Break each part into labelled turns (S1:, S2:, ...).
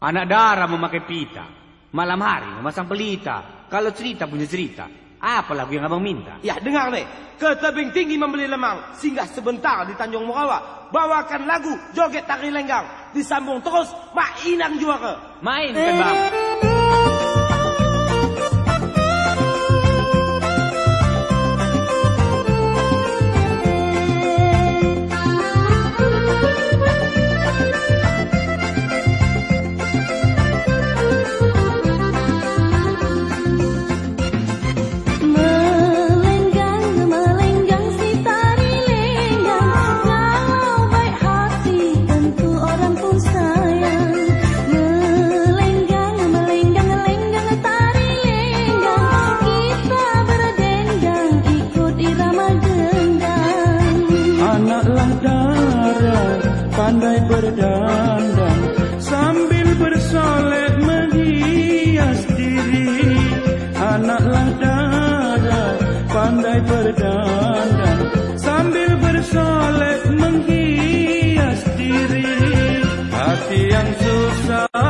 S1: Anak darah memakai pita. Malam hari memasang pelita. Kalau cerita punya cerita. Apa lagu yang abang minta?
S2: Ya, dengar deh. Ke tebing tinggi membeli lemang. Singgah sebentar di Tanjung Morawa. Bawakan lagu joget tari lenggang. Disambung terus. Mak inang juara.
S1: Main kan bang? Eh. and so sorry.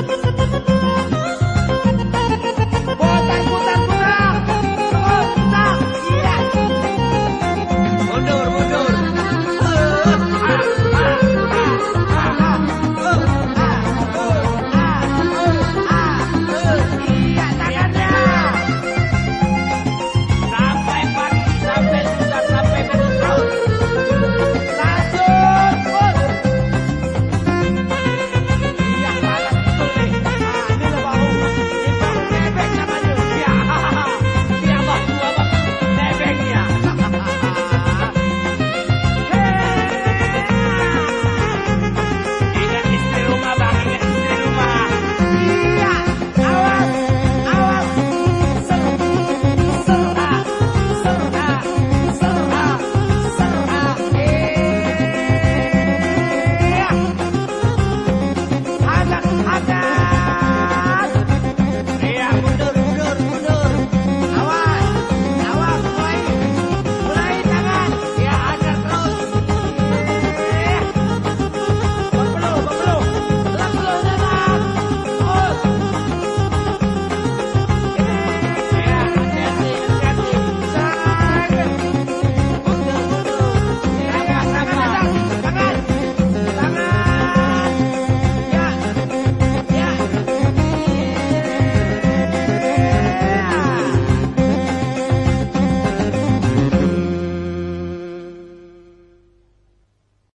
S1: Thank
S2: you.